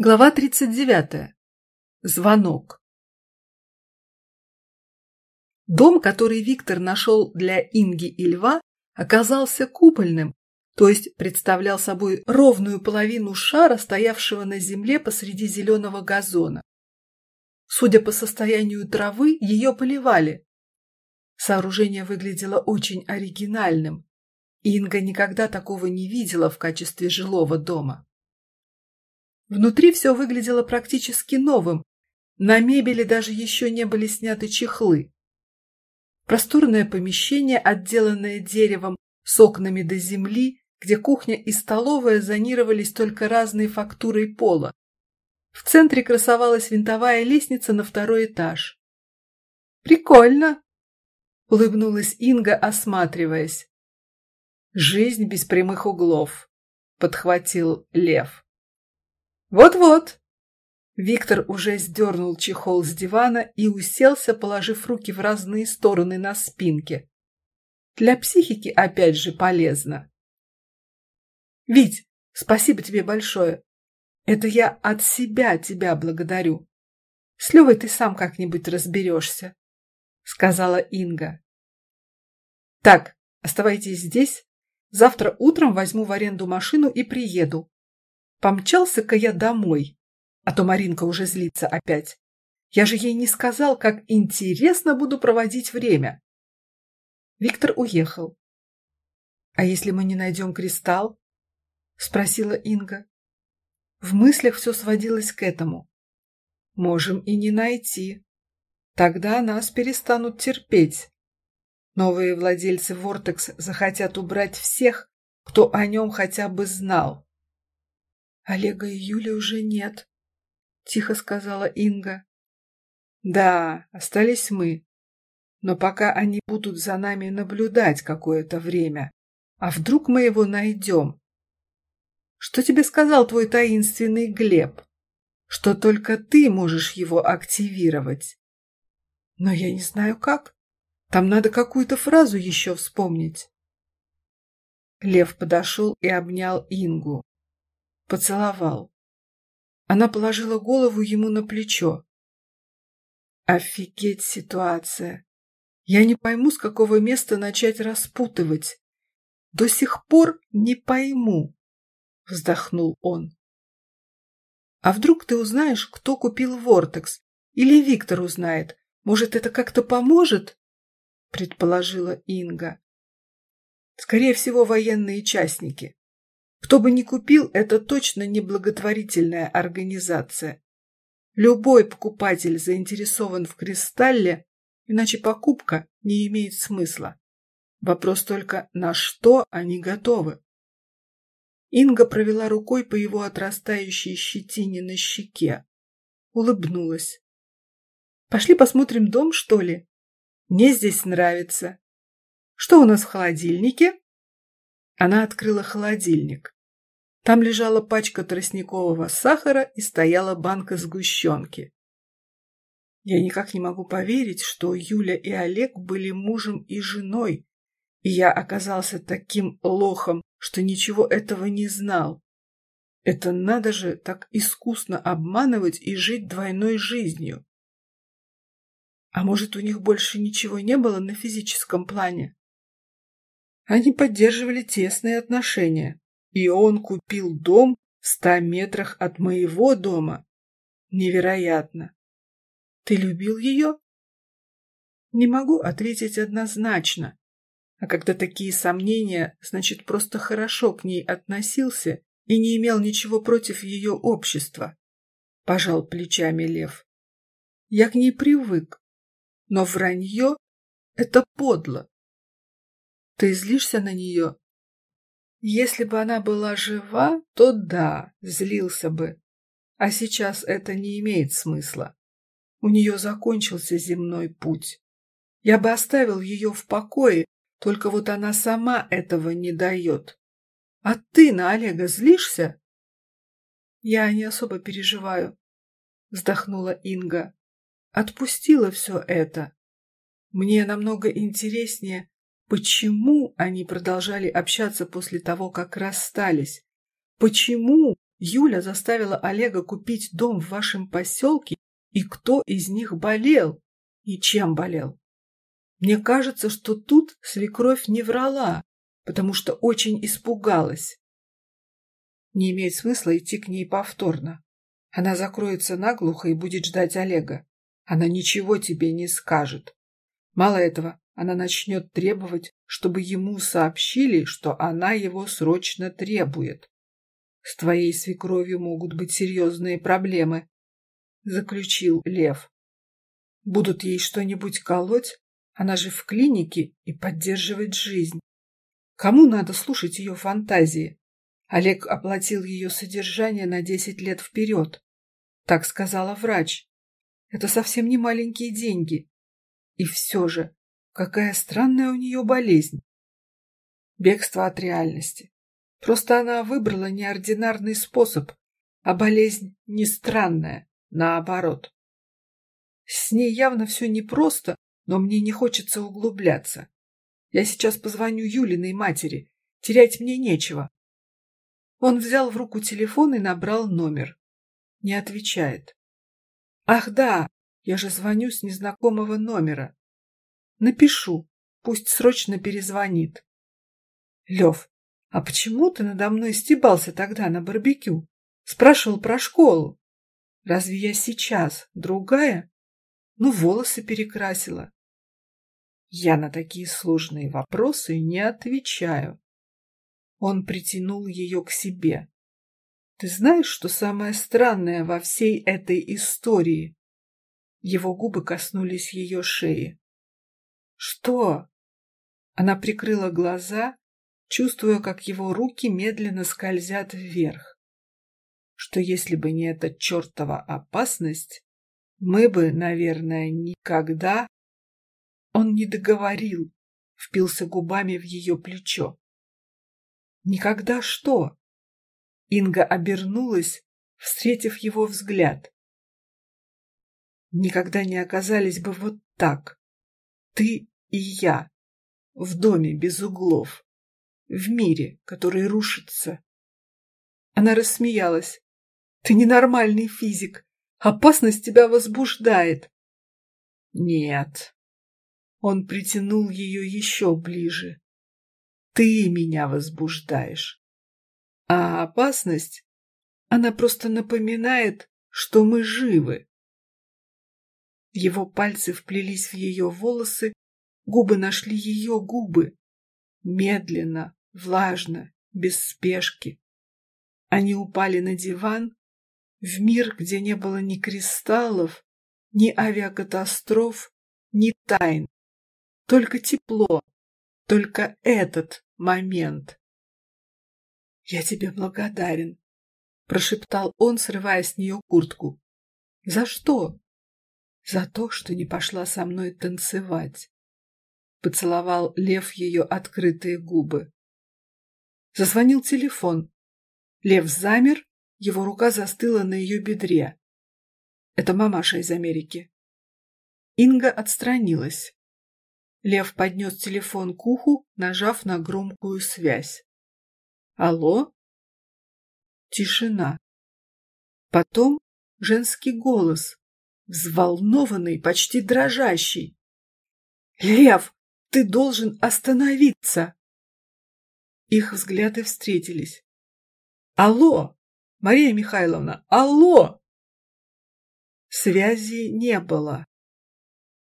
Глава 39. Звонок. Дом, который Виктор нашел для Инги и Льва, оказался купольным, то есть представлял собой ровную половину шара, стоявшего на земле посреди зеленого газона. Судя по состоянию травы, ее поливали. Сооружение выглядело очень оригинальным. Инга никогда такого не видела в качестве жилого дома. Внутри все выглядело практически новым. На мебели даже еще не были сняты чехлы. Просторное помещение, отделанное деревом с окнами до земли, где кухня и столовая зонировались только разной фактурой пола. В центре красовалась винтовая лестница на второй этаж. «Прикольно!» — улыбнулась Инга, осматриваясь. «Жизнь без прямых углов», — подхватил Лев. «Вот-вот!» Виктор уже сдернул чехол с дивана и уселся, положив руки в разные стороны на спинке. Для психики опять же полезно. «Вить, спасибо тебе большое. Это я от себя тебя благодарю. С Левой ты сам как-нибудь разберешься», — сказала Инга. «Так, оставайтесь здесь. Завтра утром возьму в аренду машину и приеду. Помчался-ка я домой, а то Маринка уже злится опять. Я же ей не сказал, как интересно буду проводить время. Виктор уехал. «А если мы не найдем кристалл?» — спросила Инга. В мыслях все сводилось к этому. «Можем и не найти. Тогда нас перестанут терпеть. Новые владельцы Вортекс захотят убрать всех, кто о нем хотя бы знал. Олега и Юли уже нет, тихо сказала Инга. Да, остались мы. Но пока они будут за нами наблюдать какое-то время. А вдруг мы его найдем? Что тебе сказал твой таинственный Глеб? Что только ты можешь его активировать. Но я не знаю как. Там надо какую-то фразу еще вспомнить. Лев подошел и обнял Ингу. Поцеловал. Она положила голову ему на плечо. Офигеть ситуация. Я не пойму, с какого места начать распутывать. До сих пор не пойму, вздохнул он. А вдруг ты узнаешь, кто купил Вортекс? Или Виктор узнает? Может, это как-то поможет? Предположила Инга. Скорее всего, военные частники. Кто бы ни купил, это точно не благотворительная организация. Любой покупатель заинтересован в кристалле, иначе покупка не имеет смысла. Вопрос только, на что они готовы. Инга провела рукой по его отрастающей щетине на щеке. Улыбнулась. «Пошли посмотрим дом, что ли? Мне здесь нравится. Что у нас в холодильнике?» Она открыла холодильник. Там лежала пачка тростникового сахара и стояла банка сгущенки. Я никак не могу поверить, что Юля и Олег были мужем и женой, и я оказался таким лохом, что ничего этого не знал. Это надо же так искусно обманывать и жить двойной жизнью. А может, у них больше ничего не было на физическом плане? Они поддерживали тесные отношения. И он купил дом в ста метрах от моего дома. Невероятно. Ты любил ее? Не могу ответить однозначно. А когда такие сомнения, значит, просто хорошо к ней относился и не имел ничего против ее общества. Пожал плечами Лев. Я к ней привык. Но вранье — это подло. Ты злишься на нее? Если бы она была жива, то да, злился бы. А сейчас это не имеет смысла. У нее закончился земной путь. Я бы оставил ее в покое, только вот она сама этого не дает. А ты на Олега злишься? Я не особо переживаю, вздохнула Инга. Отпустила все это. Мне намного интереснее Почему они продолжали общаться после того, как расстались? Почему Юля заставила Олега купить дом в вашем поселке, и кто из них болел? И чем болел? Мне кажется, что тут свекровь не врала, потому что очень испугалась. Не имеет смысла идти к ней повторно. Она закроется наглухо и будет ждать Олега. Она ничего тебе не скажет. Мало этого, она начнет требовать, чтобы ему сообщили, что она его срочно требует. С твоей свекровью могут быть серьезные проблемы, заключил Лев. Будут ей что-нибудь колоть? Она же в клинике и поддерживает жизнь. Кому надо слушать ее фантазии? Олег оплатил ее содержание на десять лет вперед. Так сказала врач. Это совсем не маленькие деньги. И все же, какая странная у нее болезнь. Бегство от реальности. Просто она выбрала неординарный способ, а болезнь не странная, наоборот. С ней явно все непросто, но мне не хочется углубляться. Я сейчас позвоню Юлиной матери. Терять мне нечего. Он взял в руку телефон и набрал номер. Не отвечает. Ах да, я же звоню с незнакомого номера. Напишу, пусть срочно перезвонит. Лев, а почему ты надо мной стебался тогда на барбекю? Спрашивал про школу. Разве я сейчас другая? Ну, волосы перекрасила. Я на такие сложные вопросы не отвечаю. Он притянул ее к себе. Ты знаешь, что самое странное во всей этой истории? Его губы коснулись ее шеи. Что? Она прикрыла глаза, чувствуя, как его руки медленно скользят вверх. Что если бы не эта чертова опасность, мы бы, наверное, никогда... Он не договорил, впился губами в ее плечо. Никогда что? Инга обернулась, встретив его взгляд. Никогда не оказались бы вот так. Ты и я. В доме без углов. В мире, который рушится. Она рассмеялась. Ты ненормальный физик. Опасность тебя возбуждает. Нет. Он притянул ее еще ближе. Ты меня возбуждаешь. А опасность, она просто напоминает, что мы живы. Его пальцы вплелись в ее волосы, губы нашли ее губы. Медленно, влажно, без спешки. Они упали на диван, в мир, где не было ни кристаллов, ни авиакатастроф, ни тайн. Только тепло, только этот момент. «Я тебе благодарен», — прошептал он, срывая с нее куртку. «За что?» «За то, что не пошла со мной танцевать», — поцеловал Лев ее открытые губы. Зазвонил телефон. Лев замер, его рука застыла на ее бедре. Это мамаша из Америки. Инга отстранилась. Лев поднес телефон к уху, нажав на громкую связь. Алло? Тишина. Потом женский голос, взволнованный, почти дрожащий. «Лев, ты должен остановиться!» Их взгляды встретились. «Алло! Мария Михайловна, алло!» Связи не было.